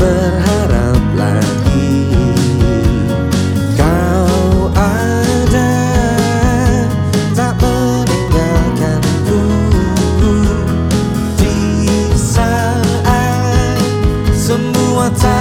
berharap lagi. Kau ada Tak meninggalkanku. Di saat semua tak